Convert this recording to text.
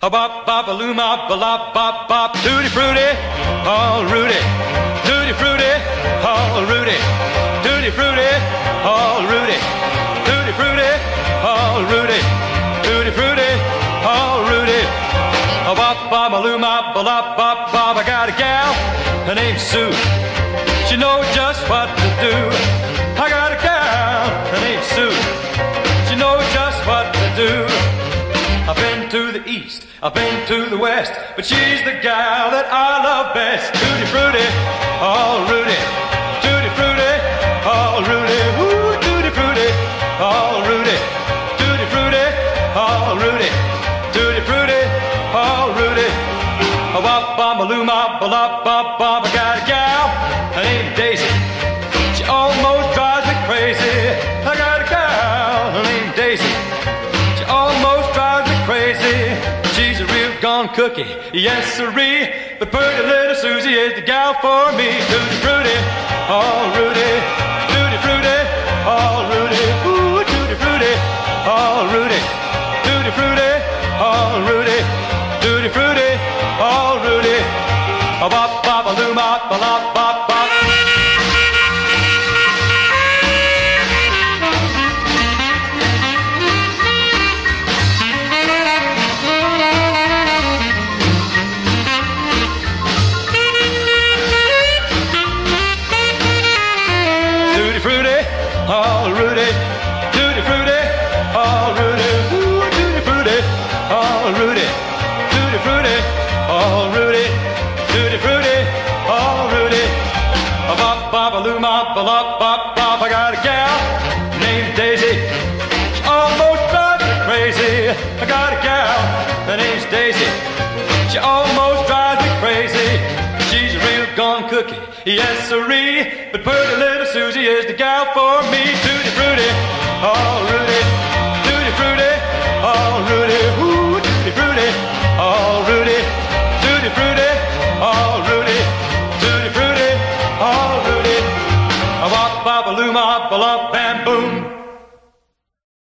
A bop bop a loom a bop bop bop tutti frutti, all Rudy. Tutti frutti, all Rudy. Tutti frutti, all Rudy. Tutti frutti, all Rudy. Tutti frutti, all Rudy. A bop bop a loom a bop bop bop. I got a gal, her name's Sue. She knows just what to do. East, I've been to the west, but she's the gal that I love best. Tutti frutti, all Rudy. Tutti frutti, all Rudy. Ooh, tutti frutti, all Rudy. Tutti frutti, all Rudy. Tutti frutti, all Rudy. A wop bop a loom bop bop bop bop. I got a gal, gone cookie, yes sirree. But pretty little Susie is the gal for me. Tutti frutti, all Rudy. Tutti frutti, all Rudy. Ooh, tutti frutti, all Rudy. Tutti frutti, all Rudy. Tutti frutti, all Rudy. Bop bop a loom bop a lop bop bop. All Rudy. Tutti frutti, all Rudy. Ooh, tutti frutti, all Rudy. Tutti frutti, all Rudy. Tutti frutti, all Rudy. A bop bop a loom bop a lop bop bop. I got a gal named Daisy. She almost drives me crazy. I got a gal, her name's Daisy. She almost drives me crazy. Cookie, yes sirree. But pretty little Susie is the gal for me. Tutti frutti, all Rudy. Tutti frutti, all Rudy. Ooh, tutti frutti, all Rudy. Tutti frutti, all Rudy. Tutti frutti, all Rudy. Wop bop a loom bam boom.